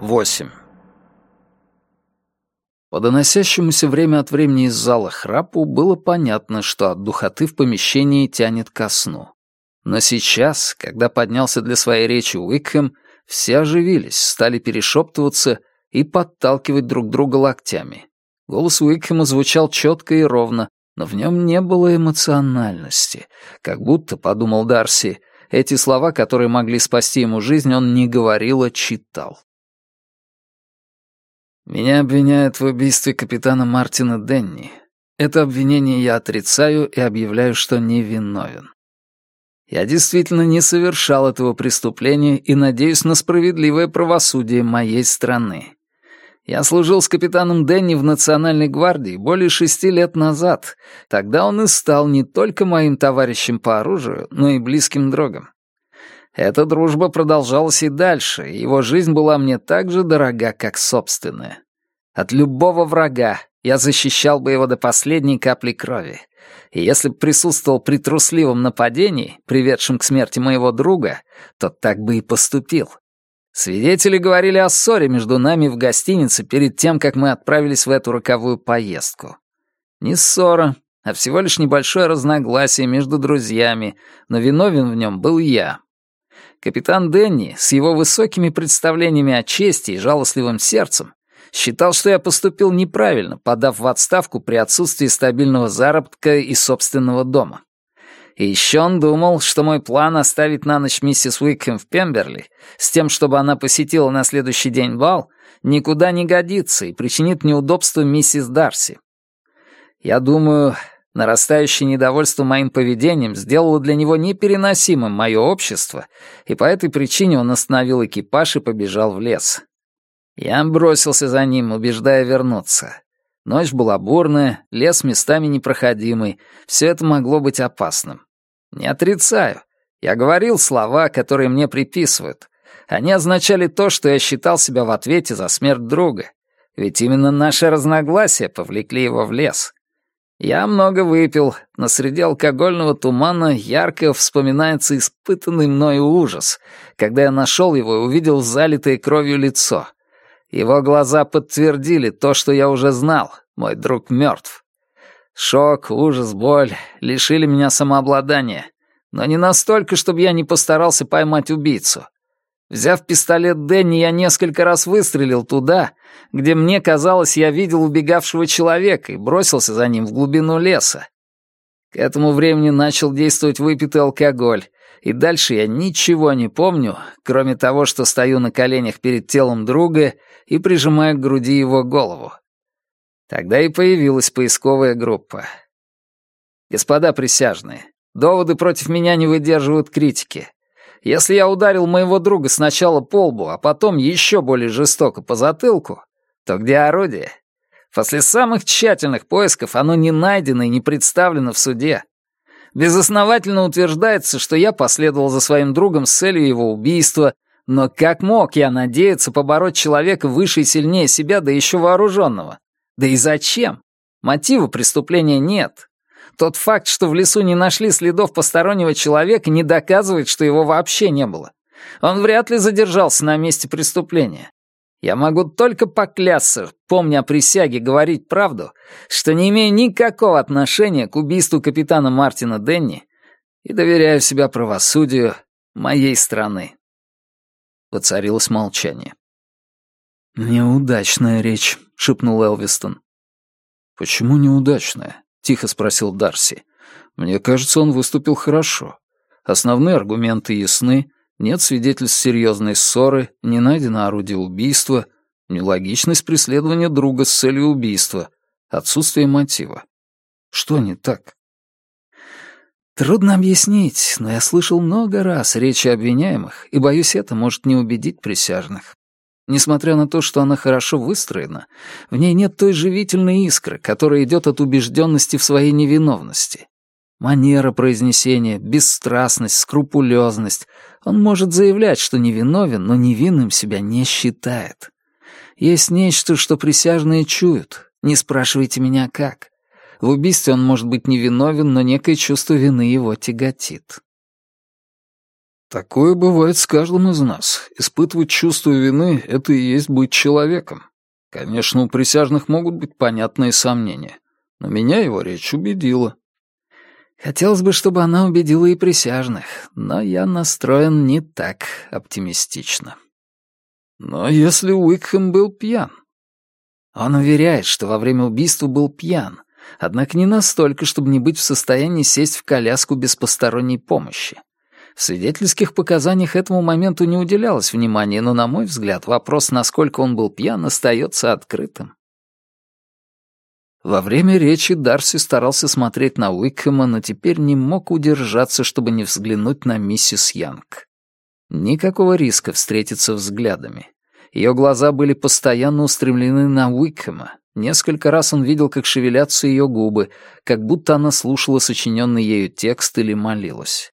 8. По доносящемуся время от времени из зала храпу было понятно, что от духоты в помещении тянет ко сну. Но сейчас, когда поднялся для своей речи Уикхэм, все оживились, стали перешептываться и подталкивать друг друга локтями. Голос Уикхэма звучал четко и ровно, но в нем не было эмоциональности. Как будто, подумал Дарси, эти слова, которые могли спасти ему жизнь, он не говорил, а читал. Меня обвиняют в убийстве капитана Мартина Денни. Это обвинение я отрицаю и объявляю, что невиновен. Я действительно не совершал этого преступления и надеюсь на справедливое правосудие моей страны. Я служил с капитаном Денни в Национальной гвардии более шести лет назад. Тогда он и стал не только моим товарищем по оружию, но и близким другом. Эта дружба продолжалась и дальше, и его жизнь была мне так же дорога, как собственная. От любого врага я защищал бы его до последней капли крови. И если бы присутствовал при трусливом нападении, приведшем к смерти моего друга, то так бы и поступил. Свидетели говорили о ссоре между нами в гостинице перед тем, как мы отправились в эту роковую поездку. Не ссора, а всего лишь небольшое разногласие между друзьями, но виновен в нем был я, Капитан Дэнни с его высокими представлениями о чести и жалостливым сердцем считал, что я поступил неправильно, подав в отставку при отсутствии стабильного заработка и собственного дома. И еще он думал, что мой план оставить на ночь миссис Уикхэм в Пемберли с тем, чтобы она посетила на следующий день бал, никуда не годится и причинит неудобство миссис Дарси. Я думаю, Нарастающее недовольство моим поведением сделало для него непереносимым мое общество, и по этой причине он остановил экипаж и побежал в лес. Я бросился за ним, убеждая вернуться. Ночь была бурная, лес местами непроходимый, все это могло быть опасным. Не отрицаю. Я говорил слова, которые мне приписывают. Они означали то, что я считал себя в ответе за смерть друга. Ведь именно наши разногласия повлекли его в лес. Я много выпил. но среди алкогольного тумана ярко вспоминается испытанный мною ужас, когда я нашел его и увидел залитое кровью лицо. Его глаза подтвердили то, что я уже знал. Мой друг мертв. Шок, ужас, боль лишили меня самообладания. Но не настолько, чтобы я не постарался поймать убийцу. Взяв пистолет Дэнни, я несколько раз выстрелил туда, где мне казалось, я видел убегавшего человека и бросился за ним в глубину леса. К этому времени начал действовать выпитый алкоголь, и дальше я ничего не помню, кроме того, что стою на коленях перед телом друга и прижимаю к груди его голову. Тогда и появилась поисковая группа. Господа присяжные, доводы против меня не выдерживают критики. Если я ударил моего друга сначала по лбу, а потом еще более жестоко по затылку, то где орудие? После самых тщательных поисков оно не найдено и не представлено в суде. Безосновательно утверждается, что я последовал за своим другом с целью его убийства, но как мог я надеяться побороть человека выше и сильнее себя, да еще вооруженного? Да и зачем? Мотива преступления нет, тот факт, что в лесу не нашли следов постороннего человека, не доказывает, что его вообще не было. Он вряд ли задержался на месте преступления. Я могу только поклясться, помня о присяге говорить правду, что не имею никакого отношения к убийству капитана Мартина Денни и доверяю себя правосудию моей страны. Воцарилось молчание. «Неудачная речь», — шепнул Элвистон. «Почему неудачная?» Тихо спросил Дарси. «Мне кажется, он выступил хорошо. Основные аргументы ясны, нет свидетельств серьезной ссоры, не найдено орудие убийства, нелогичность преследования друга с целью убийства, отсутствие мотива. Что не так?» Трудно объяснить, но я слышал много раз речи обвиняемых, и, боюсь, это может не убедить присяжных. Несмотря на то, что она хорошо выстроена, в ней нет той живительной искры, которая идет от убежденности в своей невиновности. Манера произнесения, бесстрастность, скрупулезность. Он может заявлять, что невиновен, но невинным себя не считает. Есть нечто, что присяжные чуют. Не спрашивайте меня, как. В убийстве он может быть невиновен, но некое чувство вины его тяготит. Такое бывает с каждым из нас. Испытывать чувство вины — это и есть быть человеком. Конечно, у присяжных могут быть понятные сомнения, но меня его речь убедила. Хотелось бы, чтобы она убедила и присяжных, но я настроен не так оптимистично. Но если Уикхэм был пьян? Он уверяет, что во время убийства был пьян, однако не настолько, чтобы не быть в состоянии сесть в коляску без посторонней помощи. Свидетельских показаниях этому моменту не уделялось внимания, но, на мой взгляд, вопрос, насколько он был пьян, остается открытым. Во время речи Дарси старался смотреть на Уикхэма, но теперь не мог удержаться, чтобы не взглянуть на миссис Янг. Никакого риска встретиться взглядами. Ее глаза были постоянно устремлены на Уикхэма. Несколько раз он видел, как шевелятся ее губы, как будто она слушала сочиненный ею текст или молилась.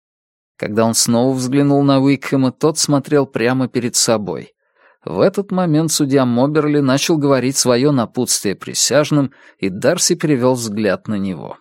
Когда он снова взглянул на Уикхэма, тот смотрел прямо перед собой. В этот момент судья Моберли начал говорить свое напутствие присяжным, и Дарси перевел взгляд на него.